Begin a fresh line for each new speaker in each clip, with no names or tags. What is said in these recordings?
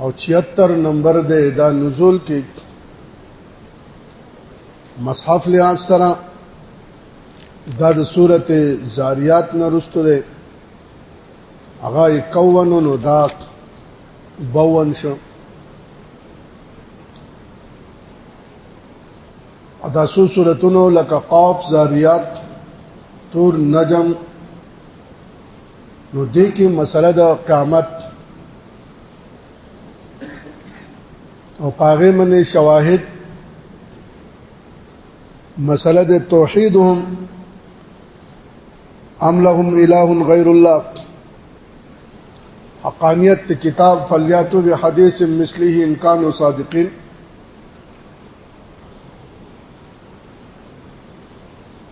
او 76 نمبر دی دا نزول کې مصحف لحاظ سره دا د سورته زاریات نه رسته ده هغه 51 نو دا 52 شو ادا سو سورتونو لکه قاف زاریات تور نجم نو دې کې مسله د قامت او پاغه منې شواهد مسله د توحیدهم ام لهم اله غیر الله حقانیت کتاب فلیاتو بحدیث مثله ان کانوا صادقین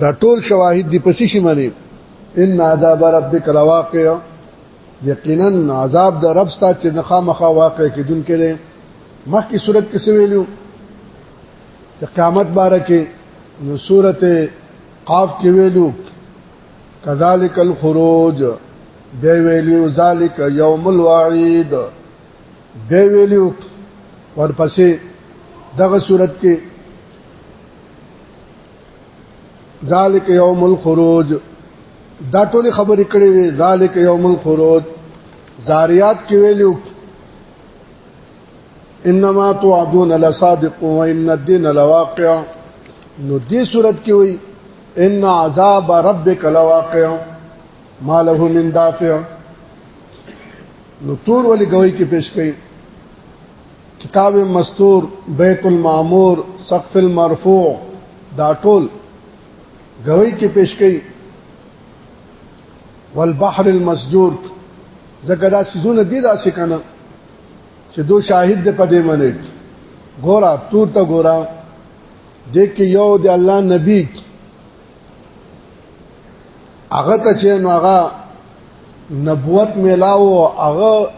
دا ټول شواهد دی پسې شي منی ان عذاب ربک لواقع یقینا عذاب د رب ستا چې نخا مخا واقع کیدون کړي مخکې صورت کې ویلو چې قیامت باره کې نو صورت قاف کې ویلو کذالک الخروج دی ویلو ذالک یوم الوعید دی ویلو ورپسې دغه صورت کې ذالک یوم الخروج دا ټول خبرې کړې وي ذالک یوم الخروج زاریات کې ویلو انما توعدون لصادق وان الدين لواقع نو دې صورت کې وي ان عذاب ربک لواقع ما له من دافع نو تور ولې غوي کې پیش کړي کتاب مستور بیت المعمور سقف المرفوع دا ټول غوي کې پیش کړي والبحر المسجور زګه دا سيزونه دي دا څه کنه چې دو شاهد د پدې منې ګورا تور ته ګورا دیک یو د الله نبی هغه ته چې نو هغه نبوت ملاو هغه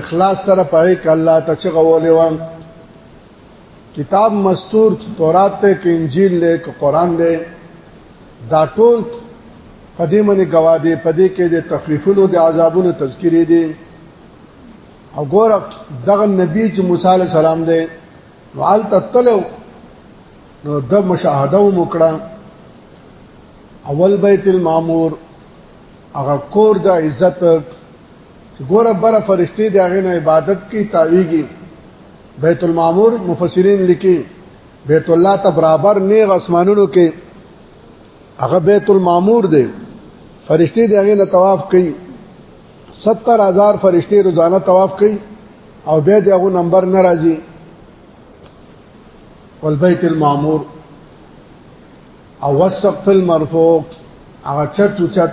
اخلاص سره پای ک الله ته چې غولې وان کتاب مستور تورات ته ک انجیل له ک قران دی دا ټول قدیمنه گواده پدې کې د تخفیفونو د عذابونو تذکری دي او ګور دغه نبی چې موسی علی السلام دی نو آل تطلو نو د مشاهده وکړه اول بیت المعمور هغه کور د عزت چې ګوره بره فرشتي د هغه نه عبادت کوي تاویږي بیت المعمور مفسرین لیکي بیت الله ته برابر نیغ اسمانونو کې هغه بیت المعمور دی فرشتي د هغه نه طواف کوي 70000 فرشتي روزانه طواف کوي او به د هغه نمبر ناراضي والبيت المعمور او والسقف المرفوع هغه چت چت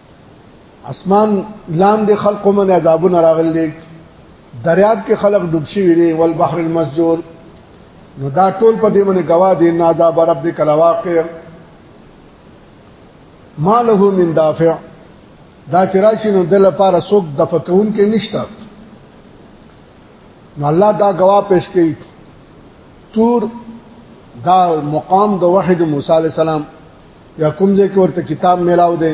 اسمان لاندې خلق من عذابونه راغلي دي دریاب کې خلق ډوب شوي دي ول بحر المسجور نو دا ټول په دې باندې گواه دي ان عذاب ربک لواقع ما له من دافع دا چې راشي نو د لپاره څوک د فکون کې نشته نو الله دا گواه پیش کړي تور دا مقام د وحید موسی علی السلام یا کوم ځای کې ورته کتاب میلاو دی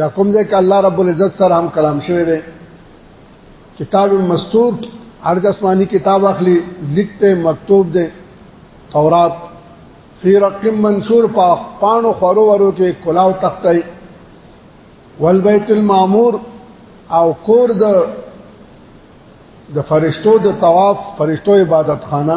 یا کوم ځای کې الله رب العزت سره هم کلام شوی دی کتاب مستور عرض آسمانی کتاب اخلي لیکته مکتوب دی تورات فی رقم منصور پا پانو خورو ورو کې کلاو تختای والبیت المعمور او کور د د فرشتو د طواف فرشتو عبادت خانه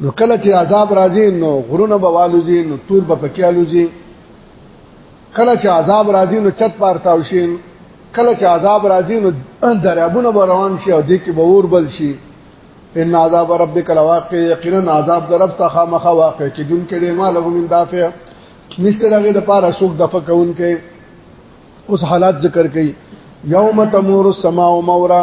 نو کله چې عذاب راځي نو غرونه به والوځي نو تور به پکې الوځي کله چې عذاب راځي نو چت پارتاو شي کله چې عذاب راځي نو درابونه به روان شي او دې کې به اور بل شي ان عذاب ربک لواقع یقینا عذاب در رب ته مخه واقع کیدون کې دی ما له من دافع نشته دغه د پاره سوق دفع کون کې اوس حالات ذکر کړي یوم تمور السماء مورا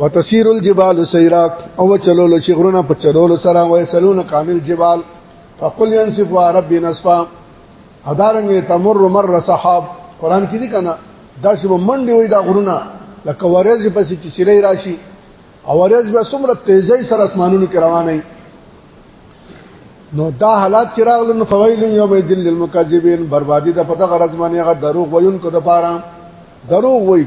وتسير الجبال سيرا او چلول شي غرونه په چلول سره او يسلون عن الجبال فقل ينسف ربي نصفا ادارنګ تمر مر صحاب قران کې دي کنه داسې منډي وي دا غرونه لکه ورځ پسې چې سری راشي او ورځ به څومره تیزی سره اسمانونو کې روانه نو دا حالات چې راغلو نو فویل یوم ذل للمکذبین بربادی د پته غرض باندې هغه دروغ ویونکو د پاره دروغ وایي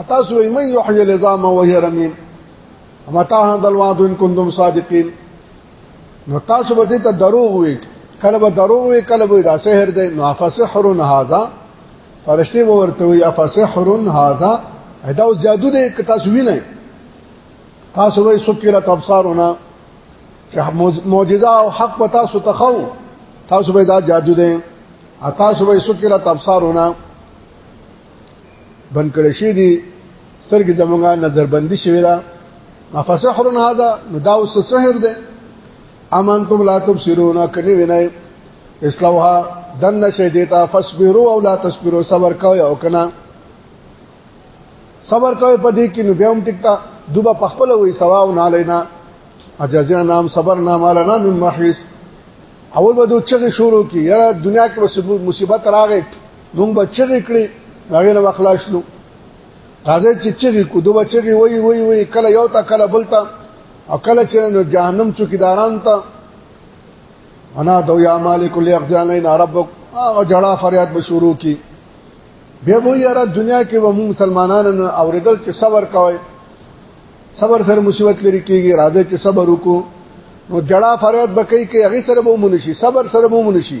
اتاسو ای من یحیی العظام وهی رمیم متا هذا الوعد ان کنتم صادقین نو تاسو به ته دروغ وی کله به دروغ وی کله به دا سحر دی نو افسحر هذا فرشتي ورته وی افسحر هذا دا جادو دی که تاسو وینئ تاسو وای سکرت ابصارنا چې معجزه او حق په تاسو تخو تاسو به دا جادو دي تاسو به سکرت ابصارنا بند کړی شي دي سترګې زمونږه نظر بندي شوی دا مفسحر هذا نو دا اوس سحر ده امان تم لا تبصرون کني وینای اسلوها دن نشه دیتا فصبرو او لا تصبرو صبر کوي او کنا صبر کوي په دې کې نو بیا هم ټکتا دوبه پخپل وي سوا او نه لینا اجازه نام صبر نام علنا من محیس اول به دوه چغې شروع کی یاره دنیا کې مصیبت راغې مونږ به چغې کړې هغه نه خلاص شلو راځي چې چغې کو دوه چغې وای وای وای کله یو تا کله بل تا او کله چې نو جهنم چوکیداران ته انا دو یا مالک لیقضیان ربک او جړه فریاد به شروع کی بیا وو یاره دنیا کې و موږ مسلمانانو اوریدل چې صبر کوي صبر سره مصیبت لري کیږي راځي چې صبر وکړو نو جړه فریاد بکې کې هغه سره به مونږ شي صبر سره به مونږ شي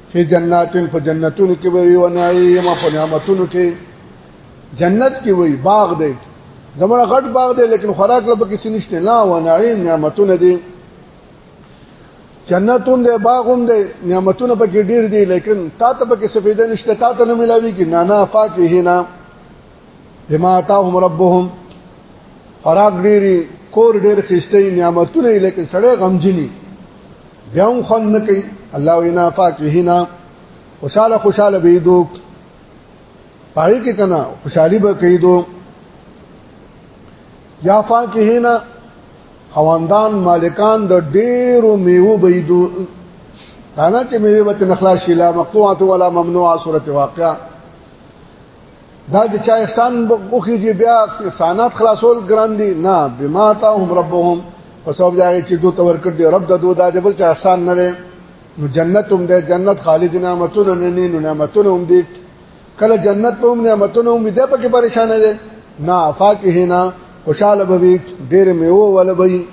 فی جناتن فجنتون کې وي او نعیم او نعمتونو کې جنت کې وي باغ دی زموږ غټ باغ دی لیکن خوراک لپاره کې نشته نه او نعیم نعمتونه دي جنتون دی باغوم دی نعمتونه پکې ډیر دي لیکن تا ته پکې سفیده نشته تا ته نه ملاوي کې نه نه فاکهینا بما تاهم ربهم خوراک ډیری کور ډیر خسته نعمتونه لیکن سړی غمجنی بیا هم خون نه کوي الله وینا فاکهینا خوشاله خوشاله به دو پاره کې کنا خوشحالي به کوي دو یا فاکهینا خواندان مالکان د ډیرو میوه به دو دانا چې میوه به تنخلا شي لا مقطوعه ولا ممنوعه سورته واقعه دا د چا احسان وکړي چې بیا احسانات خلاصول ګران دي نه بما تا هم ربهم په سبب دا چې دوی تور کړ دي رب د دوی دا د بل چا احسان نه لري نو جنت هم ده جنت خالد نعمتونه نه نه نو نعمتونه هم دي کله جنت په هم نعمتونه هم دي په کې پریشان دي نه فاکهنا خوشاله بوي ډېر میوه ولبي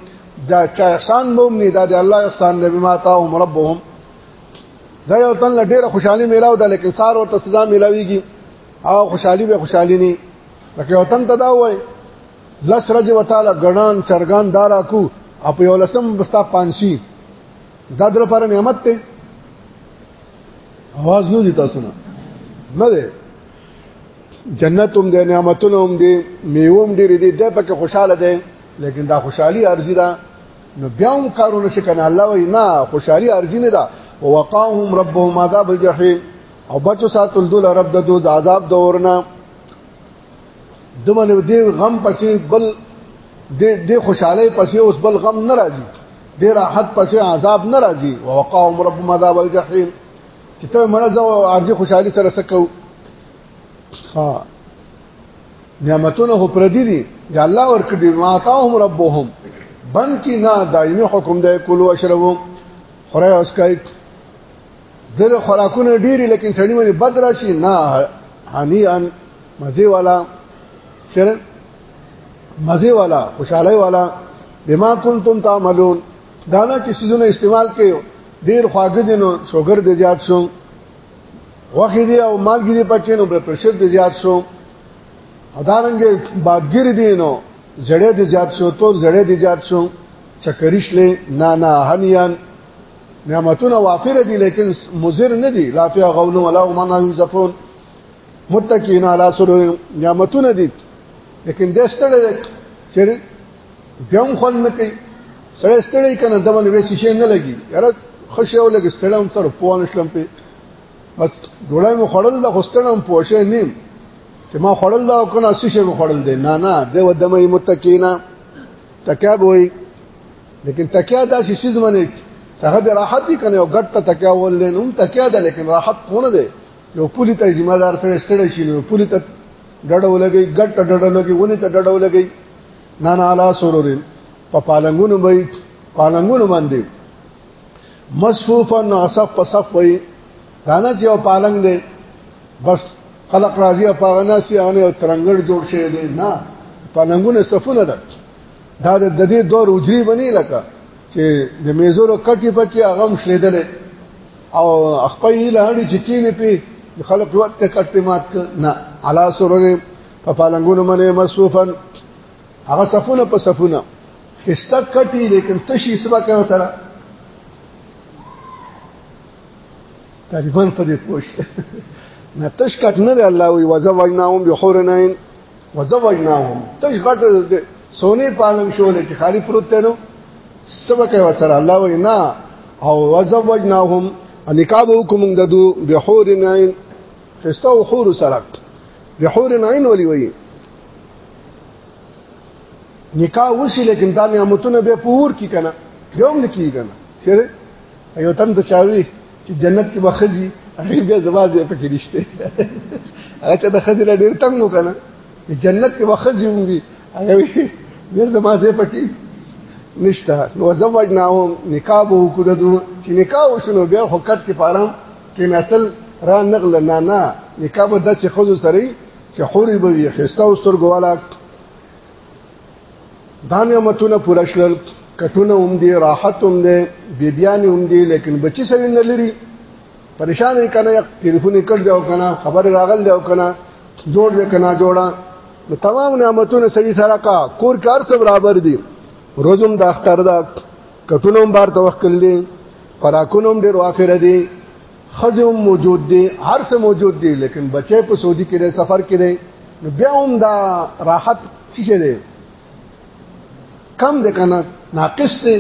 دا چا احسان به هم نه دا د الله احسان نه بما تا هم ربهم دا یو تن له ډیره خوشحالي میلاو ده لکه سار ورته سزا میلاویږي او خوشحالي به خوشحالي نه لکه یو تن ته دا وای لس رج وتعالى غنان چرغان دارا کو اپ یو لسم بستا پانشي دا در پر نعمت ته आवाज نه دي تاسو نه نه ده جنت هم ده نعمتونه هم دي میوه هم ډېر دي د پکې خوشاله ده لیکن دا خوشحالي ارزي ده نو بیا هم کارونه شي کنه الله وای نه خوشحالي ارزي نه ده ووقاهم ربهم عذاب الجحیم او بچو ساتل دول رب د دود عذاب دورنا دمنه دی غم پسې بل د د خوشحالي پسې اوس بل غم ناراضي د راحت پسې عذاب ناراضي ووقاهم ربهم عذاب الجحیم چې ته مرزه او ارزي خوشحالي سره سکو ها نعمتونه هو پردي دي د الله ورکړي ما تاهم ربهم بن کی نه دایمي حکم دی کول او شربو خورای اوس کوي دغه خوراکونه ډیری لیکن سړی باندې بد راشي نه هني ان مزي والا شر مزي والا خوشاله والا بما کنتم تعملون دانا چې سيزونه استعمال کړي ډیر خواږه دي نو شوګر دې زیات شو وخت دی او مالګي دې پکې نو بلډ پرشر دې زیات شو ادارنګ بادګیر دی نو زړې دي زیات شو تور زړې دي زیات شو چکرشلې نه نه هنيان نعمتونه وافر دي لیکن مزر نه دي لا فی غول ولا هم نه زفون متقین علی سرور نعمتونه دي لیکن د ستړې چې بهم خون نه کوي سړې ستړې کنه دمن وې شي نه لګي یاره خوشاله لګي ستړم تر پوان شلم په بس ډوړای مو خړل د خوستنم پوښې نیم چې ما خړل دا کنه څه شی مو خړل دی نه نه د ودمې متکینا تکیا وای لیکن تکیا دا شی سیز منه هغه د راحت دي کنه او ګټ ته تکیا ولین هم تکیا ده لیکن راحت کونه ده یو پولی ته ذمہ دار سره ستړی شي نو پولی ته ډډه ولګي ګټ ته ډډه لګي ونی ته ډډه ولګي نه نه علا سرورین په پالنګونو به پالنګونو باندې مصفوفا ناصف په صف وي دانه چې او پالنګ دی بس خلق راضي او پاغنا سي او نه ترنګړ جوړ شي دی نه پالنګونه صفونه ده دا د دې دور اجري بني لکه چې د میزورو کټي پکې اغم شلیدل او خپل لهړي چې کینې په خلق وخت ته کټي مات نه علا سرره په پالنګونو باندې مصفوفا هغه صفونه په صفونه خسته کټي لیکن تشي سبا کوي سره طالبان په دې پوښ نه تش کټ نه دی الله وي وزوجناهم بحورنين وزوجناهم تش غټ سونی پالنګ شولې چې خالی پروت نو سبا کوي سره الله وي نه او وزوجناهم نکاب حکم ددو بحورنين خسته او حور سره بحورنين ولي وي نکاح وشي لیکن دا نعمتونه به پور کی کنه یوم نکی کنه چیرې یو تن ته چاوي چې جنت کې بخزي هغه بیا زوازه پکې نشته هغه ته د خزر ډیر تنګ نو کنه جنت کې بخزي وي هغه بیا زوازه پکې نشته نو زوجناهم نکاح به وکړو چې نکاح وشنو بیا حکت کې فارم کې نسل را نغل نه نه نکاح به د څه خود سره چې خوري به وي خسته او سترګو والا دا نعمتونه پوره شول کټونه هم دي راحت هم دي بیبيان هم دي لیکن بچي سوي نه لري پریشان یې کنه ټلیفون یې کړ دی او کنه خبر راغل دی او کنه جوړ دی کنه جوړه نو تمام نعمتونه سوي سره کا کور کار سره برابر دي روزم د اختر دا کټونه هم بار توکل دي خوراکونه هم ډېر وافر دي خځه هم موجود دي هر څه موجود دي لیکن بچي په سعودي کې دی سفر کې دی نو بیا هم دا راحت څه دی کم دی کنه ناقص دی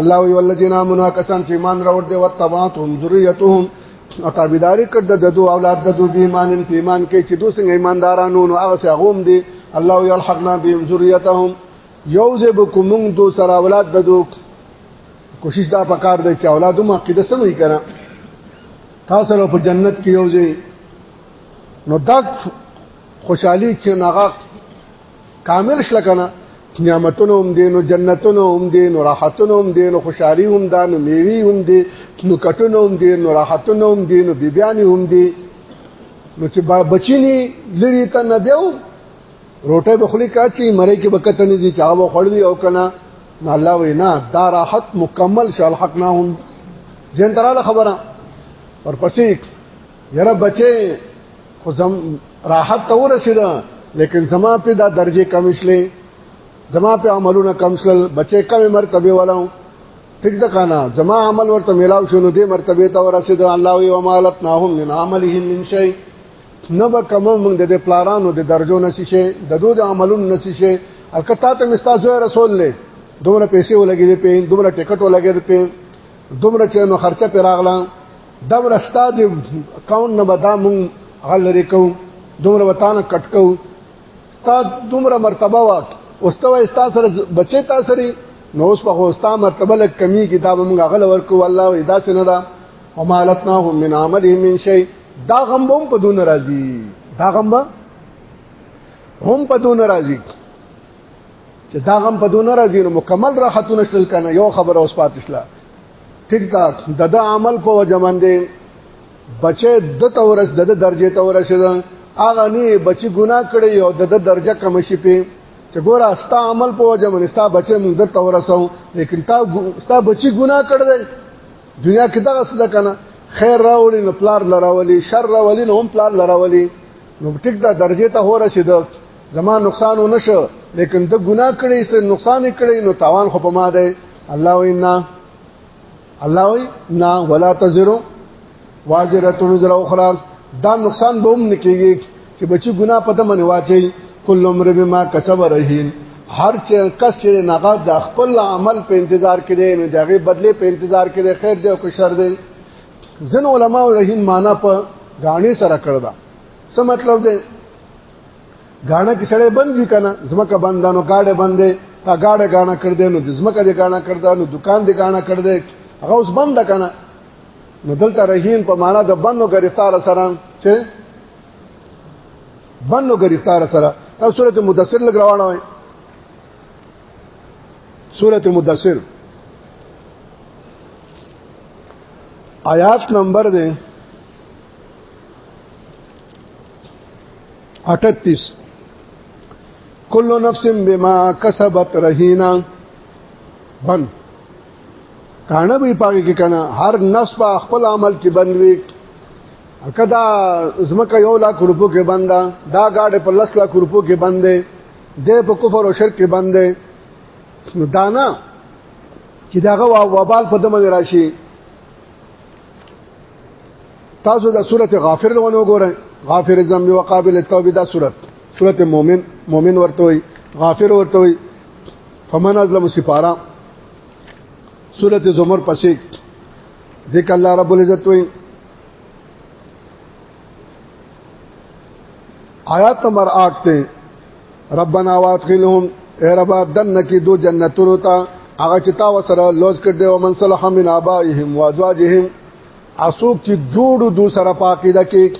الله وی ولذین آمنوا کسان چې ایمان راوړ دي وتبعتهم ذریتهم او تابعداري کړ د دو اولاد د دو بیمانن پیمان کې چې دوی څنګه ایماندارانو نو هغه څه غوم دي الله یلحقنا بهم ذریتهم یوزبکم دو سره اولاد د دو کوشش دا پکار دی چې اولاد هم عقیده سم وي کنه تاسو له په جنت کې یو ځای نو دا خوشحالي چې ناغه کامل شل کنه نعمتونه هم دي نو جنتونه هم دي نو راحتونه هم دي نو خوشحالي هم ده نو میوي هم دي نو کټونه هم دي نو راحتونه هم دي نو بیبياني هم دي نو چې بچینی لري ته نه بیاو روټه بخلی کا چی مری کې بکتنې دي چا و خړوي او کنه نو الله وینا دا راحت مکمل شو الحقناهم جن تراله خبره ورپسې یره بچي خو زم راحت ته ورسیدا لیکن زما په دا درجه کم شلې زما په عملونه کم شل بچي کم مرتبه ولاو ټیک د کانا زما عمل ورته ملاو شنو دې مرتبه ته ورسیدا الله وی ومالت ناهم من عملهم من شيء نه به کوم موږ د پلارانو د درجو نسی شي د دوه د عملونو نسی شي الکتا ته مستازو رسول له دومره پیسې ولګې په دومره ټیکټ ولګې په دومره چې نو خرچه پر راغله دا ورستا د اکاونټ نه به دا مونږ غلری کو دومره وطن کټ کو تا دومره مرتبه وا اوستو استا سره بچی تا سره نو اوس په اوستا مرتبه لک کمی کتاب مونږ غل ورکو الله ادا سندا ومالتناهم من عملهم من شيء دا غم هم په دون راضي دا غم هم په دون راضي چې دا غم په دون راضي نو مکمل راحتونه شل کنه یو خبره اوس پاتې شله ټیک دا د د عمل په وجه باندې بچې د تورس د درجه تورس ده اغه نه بچي ګناه کړي او د درجه کم شي په چې ګور استا عمل په وجه باندې ستا بچې موږ د تورسو لیکن تا ستا بچي ګناه کړل دنیا کې دغه څه ده کنه خیر راولي نو پلار لراولي شر راولي نو هم پلار لراولي نو ټیک دا درجه ته هو رسید زما نقصان ونه شو لیکن د ګناه کړي سه نقصان کړي نو تاوان خو په ما ده الله وینا الله وینا ولا تزرو واجره تنزر اخرى دا نقصان به هم نکېږي چې بچي ګناه په دمن واچي کل عمر بما کسب رهین هر چې کس چې نغه د خپل عمل په انتظار کې دی نو دغه بدله په انتظار کې دی خیر دی او که شر دی ځن علما او رهین معنا په غاڼې سره کړدا څه مطلب دی غاڼه کې سړې بند دي کنه زمکه بندانو گاډه بندې تا گاډه غاڼه کړ دې نو د زمکه دې غاڼه کړ دې نو دکان دې غاڼه کړ دې هغه اوس بند کنه نو دلته رهین په معنا د بندو گرفتار سره چې بنو گرفتار سره تاسو سورته مدثر لګ روانه وای سورته مدثر آیات نمبر دی 38 کل نفس بما کسبت رهینا بن کانه به پاګه کې کنه هر نفس په خپل عمل کې بندوي کدا زمکه یو لا کرپو کې بندا دا گاډه په لس لا کرپو کې بندې د په کفر او شرک کې بندې نو دانا چې داغه وبال په دمن راشي تاسو د سورته غافر لونه وګورئ غافر ذنب وقابل التوب دا سورته سورته مؤمن مؤمن ورته وي غافر ورته وي فمن ازلم سپارا سورته زمر پسې ذکر الله رب العزت وي آیات نمبر 8 ته ربنا وادخلهم اے رب دن کی دو جنتونو ته هغه چې تا وسره لوز کړ دی او من صلح من ابائهم وازواجهم اسوک چې جوړو دو سره پاکیده کې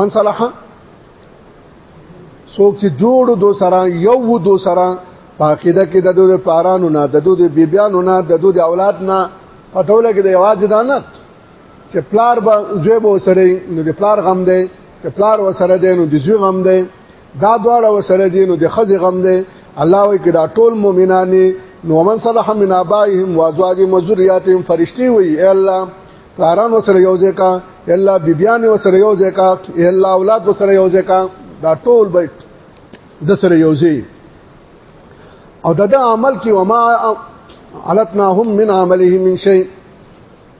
من صلح سوک چې جوړو دو سره یو دو سره پاکیده کې د دوی پارانو نه د دوی بیبیانو نه د دوی اولاد نه په ټوله کې د یواز دانه چې پلار به زوی به وسره نو د پلار غم دی چې پلار وسره دی نو د زوی غم دی دا دواړه وسره دی نو د خزې غم دی الله وی کړه ټول مؤمنان نو من صلح من ابائهم وازواجهم وذرياتهم فرشتي وی اے الله پلاران وسره یو ځکا اے الله بیبيان وسره یو ځکا اے الله اولاد وسره یو ځکا دا ټول به د سره یو ځای او دا د عمل کې وما علتناهم من عملهم من شيء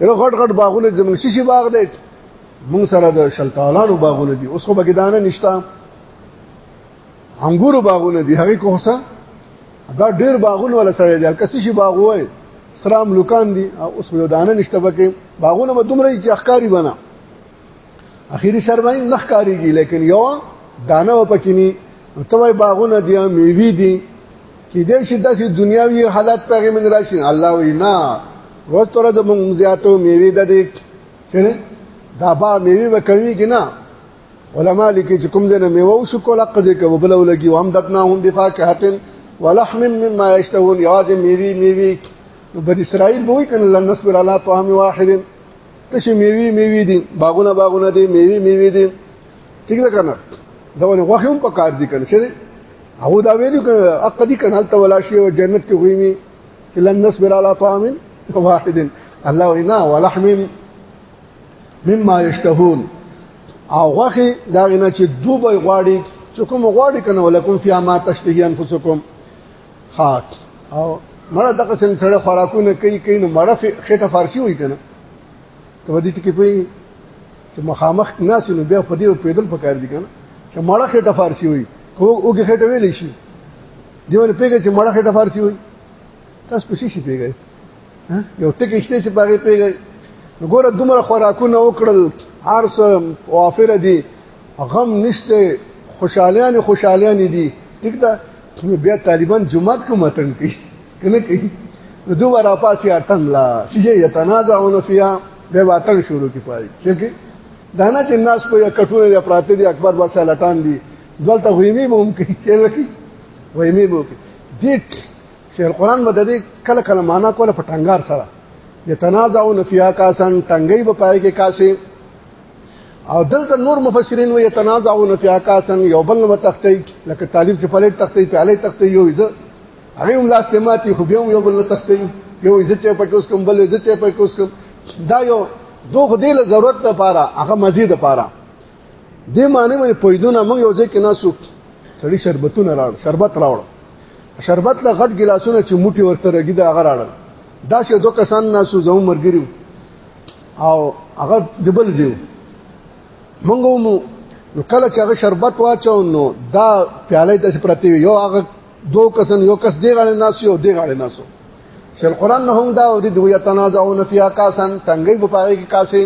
یو غټ غټ باغونه زمونږ شي باغ دی مونږ سره د شلتالانو باغونه دي اوس خو بګی دانه نشتا انګورو باغونه دي هغه کوسه دا ډیر باغونه ولا سره دي کسي شي باغ وای سلام لوکان دي اوس یو دانه نشته بګی باغونه به دومره چې اخکاری بنا اخیری سر باندې نخ کاریږي لیکن یو دانه و پکینی توای باغونه دی میوي دي کې دې شي داسې دنیاوی حالات پیغه من راشي الله وینا وستره د مونږ زیاتو میوي د دې چیرې دا با میوي وکوي کې نه علما لیکي چې کوم دنه میوه او شکول حق دې کوي بل ولګي وام دتنا هم بفاکهتن ولحم مما یشتهون یواز میوي میوي بنی اسرائیل به وي کنه لنصبر علی طعام واحد تشه میوي میوي دي باغونه باغونه دي میوي میوي دي ٹھیک ده کنه دا ونه غوخه هم په کار دي کنه چې هغه دا ویلو کنه اقدی کنه ته ولا شي او جنت کې غويمي چې لن نصبر على طعام واحد الله وینا ولحم مما يشتهون او غوخه دا غنه چې دوبه غواړي چې کوم غواړي کنه ولکم فی ما تشتهی انفسکم خاط او مړه دغه سن سره خوراکونه کوي کوي نو مړه خټه فارسی وای کنه ته ودی ټکی کوي چې مخامخ ناس نو بیا په دې پیدل پکار دي کنه چې مړه خټه فارسی وای کو اوګه خټه ویل شي دیونه پیګه چې مړه خټه فارسی وای تاسو په شي پیګه یو ټکی شته چې باغې پیګه نو ګوره دومره خوراکونه وکړل هر څه وافر دي غم نشته خوشالیان خوشالیان دي ټیک ده بیا طالبان جمعات کوم اتن کوي کنه کوي نو دوه را پاسې اتن لا سیه یتنازعون فیا به واتن شروع کی پای چې دانا چې ناس په کټونه یا پراته دي اکبر بادشاہ لټان دي دلته غیمی به هم کوي چې لکی غیمی به کوي دې شیخ القرآن مددي کله کله معنا کوله په ټنګار سره یتنازعون فیا کاسن ټنګي به پای کې کاسه او دلته نور مفسرین وي تنازعون فی اکاسن یو بل نو تختی لکه طالب چې پلیټ تختی په علی تختی یو ځ هغه هم لاس سماتی خو بیا یو بل نو تختی یو ځ چې په کوس کوم بل ځ چې په کوس کوم دا یو دوه دې له ضرورت لپاره هغه مزید لپاره دې معنی مې پویدونه موږ یو ځکه نه سو سړی شربتونه راړ شربت راوړ شربت له غټ ګلاسونه چې موټي ورته رګي دا غراړل دا شه دوه کسان ناسو زمو مرګریم او هغه دبل زیو مونږ مو نو کله چې هغه شربت واچو نو دا پیاله د پرتی یو هغه دو کسن یو کس دی غاړي ناس یو دی غاړي ناسو شل قران نه هم دا او دي دوی تنازعون فی کاسن تنګي په پاره کې کاسي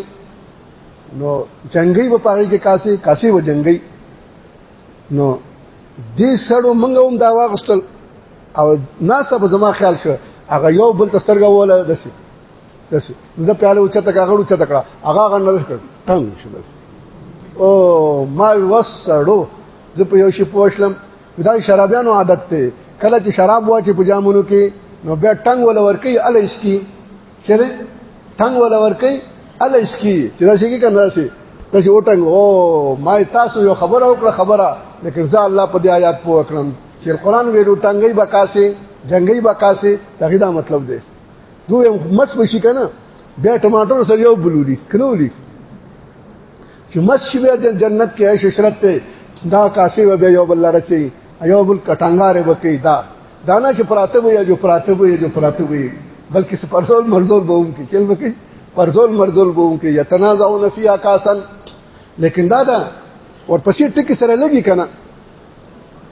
نو جنگي په پاره کې کاسي کاسي و جنگي نو دې سړو منګه هم دا واغستل او ناسب زما خیال شو هغه یو بل تسترګه ولا دسی داسې زه پیاله او چته کاغړو چته کړه هغه غنډه داسې کړ ټنګ شو بس او ما وسړو زه په یو شی پوښلم دا شرابیانو عادت ته کله چې شراب واچي په جامونو کې نو بیا ټنګ ولا ورکی ال اسکی چیرې ټنګ ولا ورکی ال اسکی چې دا شي کې کنه راشي دا شي وټنګ او ما تاسو یو خبره وکړه خبره لکه ځا الله په دې آیات پوه کړم چې قرآن ویلو ټنګي بکاسي جنگي بکاسي دغه دا مطلب دی دوی مس بشي کنه بیا ټماټر سره یو بلولي کنولي چې مس شي بیا جنت کې عيش عشرت ته دا کاسي و بیا یو بل لرچي یو بل کټنګاره وکي دا دانا چې پراته وي جو پراته وي جو پراته وي بلکې سپرزول مرزول بوم کې چل وکي پرزول مرزول بوم کې یتنازعون فی اکاسن لیکن دا دا ورپسې ټکی سره لګي کنه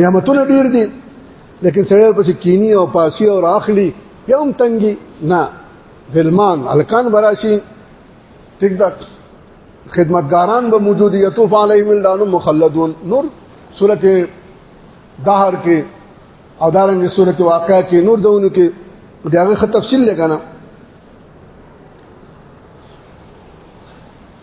نعمتونه ډیر دي لیکن سړی پسې کینی او پاسی او راخلی یوم تنګي نه غلمان الکان براشي ټیک ده خدمتګاران به موجود یطوف علیهم الدان مخلدون نور سورته دهر کې او دارنګ سورته واقعا کې نور دونو کې دغه تفصیل لګانا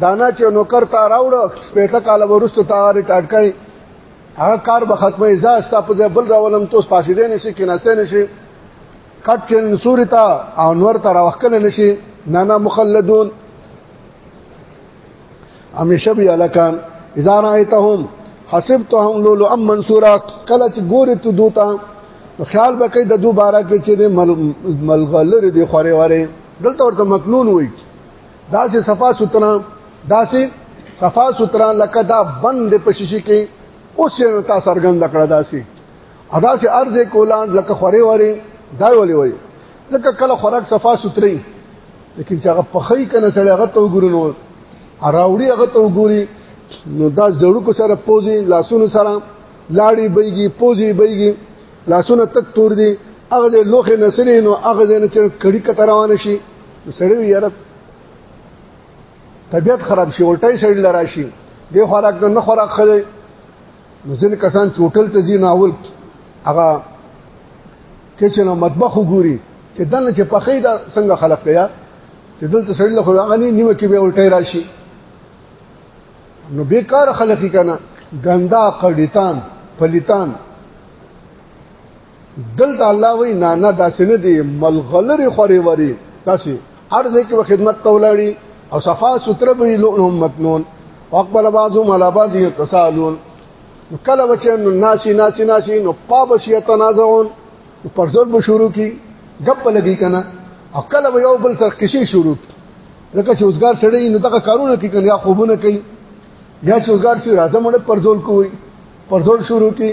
دانا چې نوکر تا راوړ سپېټه کال ورستو تا ریټارډ کړي هغه کار به ختمه ځا ستاسو ځای بل راولم توس پاسې دې نشي کې ناشته نشي کټ چې نسوري تا او نور تا راوخل نشي نه نه مخلدون همیشه بیا لکان اذا رايتهم حسبتهم لولو ام منصورا کله چې ګوري ته دوتا خیال بکې د دوباره کې چې د ملغلر دی خوري وره دلته ورته مکنون وایي دا سه صفا سترا دا سه صفا سترا لکه دا بند په شیشه کې اوس یې تا سرګند کړه دا سه ادا سه ارز کولا لکه خوري وری دا ولي وای ځکه کله خوراک صفا ستري لیکن چې هغه پخې کنه سړی هغه ته وګوري نو اراوړي هغه ته وګوري نو دا زړو کو سره پوزي لاسونو سره لاړی بېږي پوزي بېږي لاسونه تک تور دي هغه لوخه نسلې نو هغه نه چې کړي کتروان شي نو سړی یاره طبیعت خراب شي الټای سړی لراشي د خوراک نه خوراک خدای نو ځین کسان چوټل ته ځي ناول هغه کچن او مطبخ وګوري چې دنه چې پخې دا څنګه خلق کیا چې دلته سړی له خدای غني نیمه کې به الټای راشي نو بیکار خلقی کنه ګندا قړیتان پلیتان دلته الله وی نه نه داسې نه دی ملغلری خوري وری تاسو هر ځای کې خدمت تولاړي او صفا ستر به لؤلؤ مکنون واقبل بعضهم على بعض يتسالون کله بچن الناس ناس ناس نو پابس يتنازعون پر ځل به شروع کی غپ لګی کنه او کله به یو بل سره کشي شروع کی لکه چې اوسګار سړی نو دغه کارونه کوي کنه یا خوبونه کوي یا چې اوسګار سي راځم پر ځل کوي پر ځل شروع کی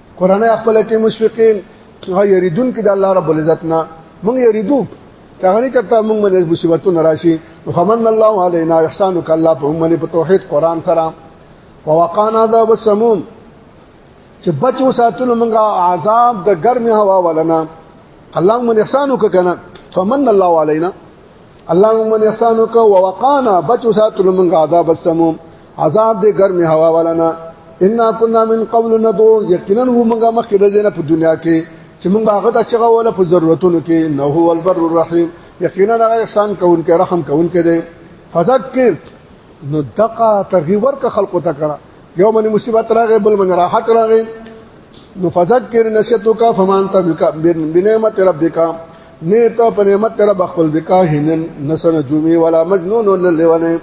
قران خپل کې مشفقین او یریدون کې د الله رب العزت نه مونږ یریدو څنګه چرته مونږ باندې مصیبتونه راشي محمد الله علینا احسان وک الله په مونږ په توحید قران سره ووقانا عذاب السموم چې بچو ساتلو مونږه عذاب د ګرمه هوا ولنا الله مونږ احسان وک کنه فمن الله علینا اللهم من احسان وک ووقانا بچو ساتلو من عذاب السموم عذاب دې ګرمي هوا ولنا ان كنا من قبل ندعو یقینا هو موږ مخکې د جنت په دنیا کې چې موږ هغه ته چغه ولا په ضرورتونو کې نه هو البر الرحیم یقینا هغه احسان کوونکی رحم کوونکی دی فذکر نو دقا ترغیب ورک خلقو ته کړه یو من مصیبت راغې بل من راحت راغې نو فذکر نشیتک فمان تبک بنعمت ربک نه ته په نعمت تر بخل بکاهن نسن جومی ولا مجنون ولا لونه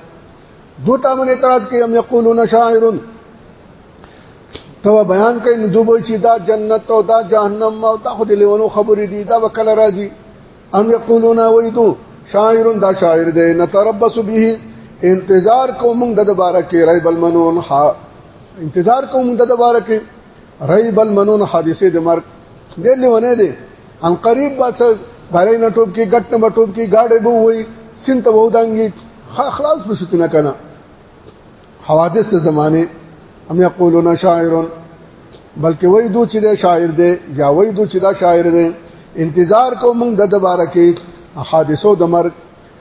دوتا من اعتراض کوي هم یقولون شاعر تو بیان کوي دوی چې دا جنت او دا جهنم او دا خو د لیونو خبرې دي دا وکړه راځي هم یقولون ویدو شاعر دا شاعر دی نتربص به انتظار کوم د دوباره کې رای بل منون انتظار کوم د دوباره کې ریب المنون حادثه د مرګ د لیونه دي ان قریب با څه غړې نه ټوب کې ګټ نه ټوب کې گاډې بو وي سنت وو دانګي خلاص بشتنه کنه حوادث د زمانه هم یقولون شاعر بلکې وای دو چې دا شاعر دی یا وای دو چې دا شاعر دی انتظار کوم د دوباره کې حادثو د مرګ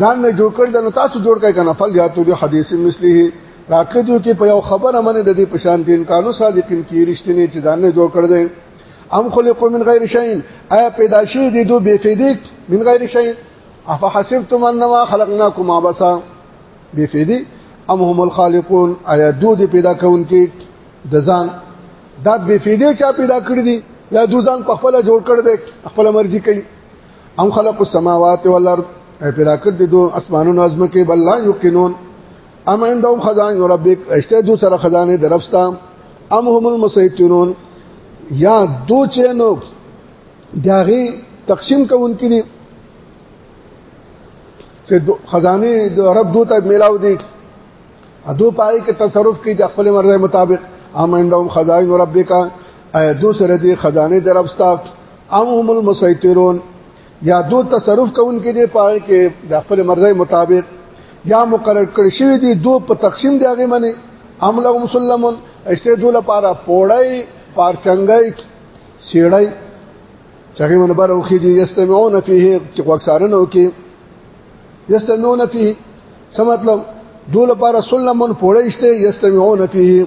ځان نه جوړ کړ د تاسو جوړ کړئ کنه فل یاتو به حدیث مثله راکړه جو کې په یو خبره منه د دې پشان دین قانون صادقین کې رښتینی چې ځان نه جوړ کړ دې ام خلقو من غیر شین ایا پیدا شي دي دو بے فیدیک من غیر شین افحسبتم انما خلقناکم عبثا بے فیدی ام هم الخالقون ایا دو دې پیدا کون کې د ځان دا بے فیدی چا پیدا کړی دي یا دو ځان په خپل جوړ کړ دې خپل مرزي کوي ام خلق السماوات والارض پیدا کړ دي دو اسمانونو ازم کې بل لا یقینون ام عندهم خزائن ربک اشته دو سره خزانه درفستا ام هم المسیطرون یا دو چینو داغي تقسیم کوونکې دي چې خزانه د رب دوته میلاو دي ادو پای کې تصرف کوي د خپل مرزه مطابق امندهم خزائن ربک ایا دو سره دی خزانه دربستا ام هم المسیطرون یا دو تصرف کوونکې دی پاره کې د خپل مرزي مطابق یا مقرر کړی شوی دی دو په تقسیم دی هغه منی ام لهم سلمون اشته دو لپاره پوړی پارچنګی سیړی چاغي من بار اوخي دي یستمعون فيه چې وکسارنه وکي یستمعون فيه څه مطلب دول لپاره سلمون پوړیشته یستمعون فيه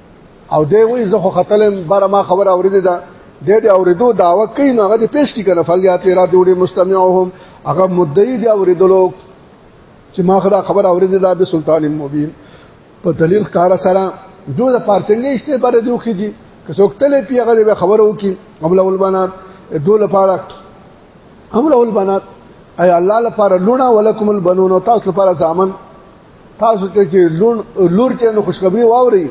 او دی وی زه خو خطلم بر ما خبر اوریدل دا د دې اوریدو داوا کوي نو هغه د پیش کی کنه فلیات را دی وړي مستمعهم هغه مدعی دی اوریدلو چې ما خدا خبر اوریدل دا به سلطان مبین په دلیل کار سره دوی د پارچنګ اشته بر دیو خېږي که څوک تل پی هغه به خبر وکي قبل اول بنات دوی لپاره قبل اول بنات اي الله لپاره لونه ولکم البنون او تاسو لپاره ځامن تاسو ته چې لون لور چې نو خوشخبری واوري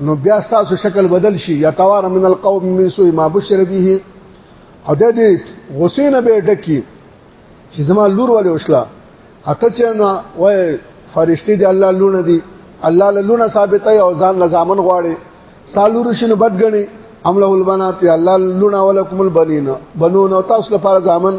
نو بیا تاسو شکل بدل شي یا توار من القوم من سوء ما بشر به او د دې غسین به ډکی چې زما لور ولې وشلا اته چې نو وای فرشتي دی الله لونه دی الله له لونه ثابته او ځان لزامن غواړي سالور شنو بدګنی امله البنات الله لونه ولکم البنین بنون او تاسو لپاره ځامن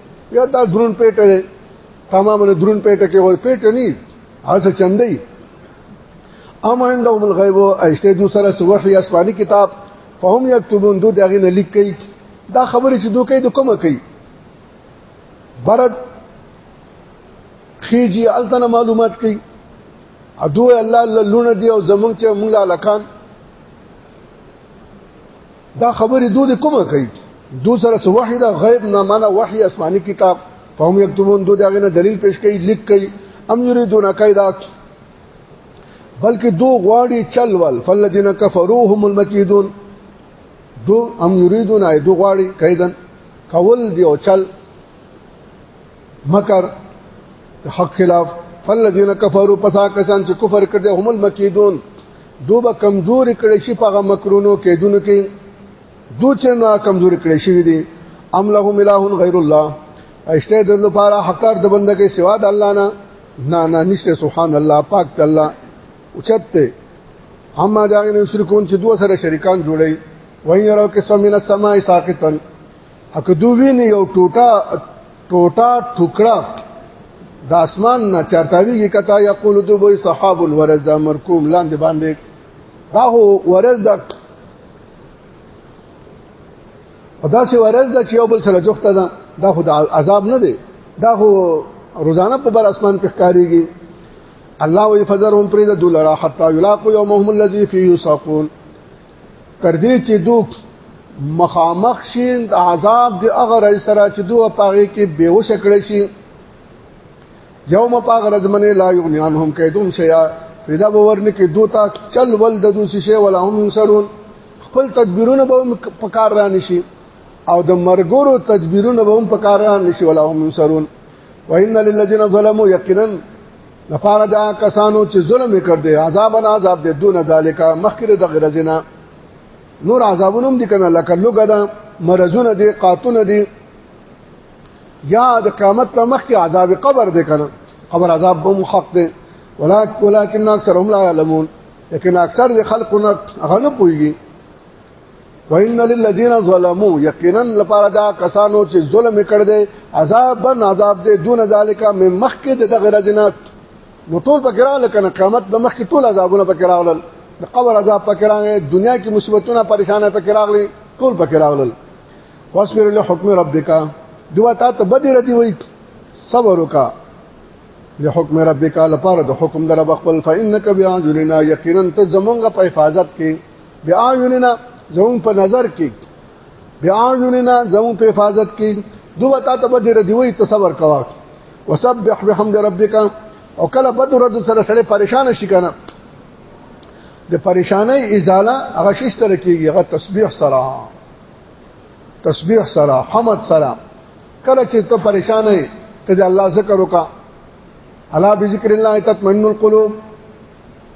یا دا درون پیټه دی تمام نه درون پیټه کې وای پیټه نه هڅه چندې اما عندهم الغیب ایشته دو سره سوحی اسماني کتاب فهم یكتبون دو دغه نه لیک کوي دا خبره چې دوی کوي د کومه کوي برد خيجي التنه معلومات کوي ادو الله لونه دی او زمونږ چې موږ علاقان دا خبرې دوی د کومه کوي دو سره سو وحی دا غیب نه معنا وحی آسماني کتاب فهم یكتبون دو داغه نه دلیل پیش کوي لیک کوي ام یریدون قیدا بلکې دو غواړي چل ول فلذین کفروا هم المکیدون دو ام یریدون ای دو غواړي قیدن کول دی او چل مکر حق خلاف فالذین کفروا پسا کسان چې کفر کړي هم المکیدون دو به کمزوري کړي شي په هغه مکرونو کې دونو کې دو چې نه کمزوري کړي شي دي ام لهم اله غیر الله اشته د لپاره حقار د بندګي سوا د الله نه نه نه نشته سبحان الله پاک د الله اوچته اما داغه نشرکون چې دوه سره شریکان جوړي وای یو قسم من السماء ساقطا اکه دو ویني یو ټوټه ټوټه ټوکړه د اسمان نه چارتاویږي کته یقول دو به صحاب الورز د مرکوم لاندې باندې دا هو ورز د او دا چې ورز د چې یو بل سره جوخته ده دا خو د عذاب نه دی دا خو روزانه په بر اسمان په ښکاریږي الله وی فزرهم پرید دولرا حتا یلاقوا یومهم الذی فیه یساقون تر دې چې دوک مخامخ شي د عذاب د هغه رئیس سره چې دوه پاغه کې بیوش کړی شي یوم پاغه رزمنه لا یغنی عنهم کیدون شیا فدا باورنه کې دوتا چل ول د دوسی شی ولا هم سرون خپل تدبیرونه به په کار را نشي او د مرګورو تدبیرونه به هم په کار را نشي ولا هم سرون وان للذین ظلموا یقینا لپاره دا کسانو چې ظلم وکړ دي عذاب نه عذاب دي دون ذالک مخکې د غرزنا نور عذابونم دي کنه لکه لوګه ده مرزونه دي قاتونه دي یا د قیامت ته مخکې عذاب قبر دي کنه قبر عذاب هم حق دي ولکن ولکن اکثرهم لا علمون لیکن اکثر د خلقونه غنه پويږي وان للذین ظلموا یقینا لپاره دا کسانو چې ظلم کړ دې عذاب بن عذاب دې دون ذالک من مخک د دغه رجنات نو ټول پکرا لکنه قیامت د مخک ټول عذابونه پکرا ولل د قبر عذاب پکرا دنیا کې مصیبتونه پریشانه پکرا غلي ټول پکرا ولل واصبر له حکم ربک دوا تا ته بدی ردی وای صبر وکا له حکم ربک لپاره د حکم در خپل فانک بیاجلنا یقینا ته زمونږ په حفاظت کې بیا یوننا زمون په نظر کې بیا یوننا زمون په حفاظت کې دوه تا ته بدر دی وی تصور کوا وسبح بحمد ربک او کله بدر د سره سره پریشان شي کنه د پریشانای ازاله هغه شي سره کیږي هغه تسبیح سره تسبیح سره حمد سره کله چې ته پریشان یې ته د الله ذکر وکا الا بذکر الله تطمئن القلوب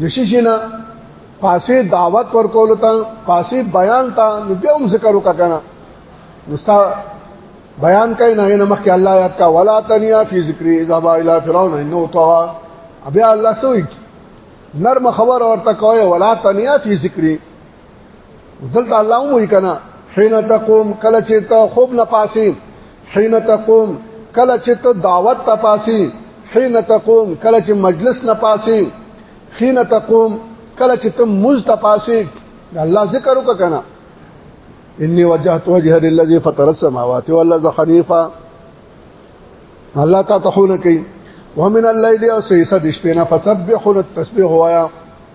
د شیشینا پاسې دعوت ورکول ته پاسې بیان ته نو بیا هم ذکر وکړه نو ستا بیان کای نه نه مخکې الله یاد کا ولا تنیا فی ذکر اذا با الی فرعون انه طغى بیا الله سوی نرم خبر ورته کوي ولا تنیا فی ذکر دلته الله مو کنا حين تقوم کله چې ته خوب نه پاسي حين تقوم کله چې ته دعوت ته پاسي حين تقوم کله چې مجلس نه پاسي حين تقوم کله چې ته مز ته پاسي الله ذکر وکنا انی وجهت وجه للذي فطر السماوات والارض حنيفا الله تعالی تحونه کوي ومن الليل او سيسد شپنا فسبحوا التسبيح وایا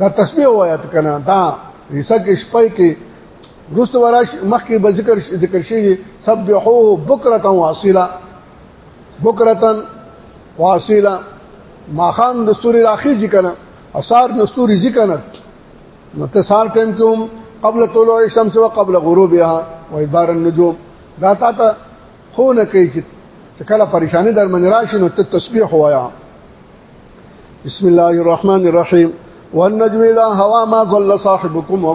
دا تسبیح وایات کنه دا حصہ کې شپه کې رست وراش مخکې به ذکر ذکر شي سبحوه بکرة واصیلا بکرة واصیلا ماخام د ستوري راخي ذکر اثار د ستوري ذکر نو ته سار ټیم کوم قبل طلوع الشمس وقبل غروبها وادبار النجوم دا تا ته خو نه کوي چې کله پریشانی در من راشي نو ته تسبیح وایا بسم الله الرحمن الرحیم والنجم اذا هوا ما ضل صاحبكم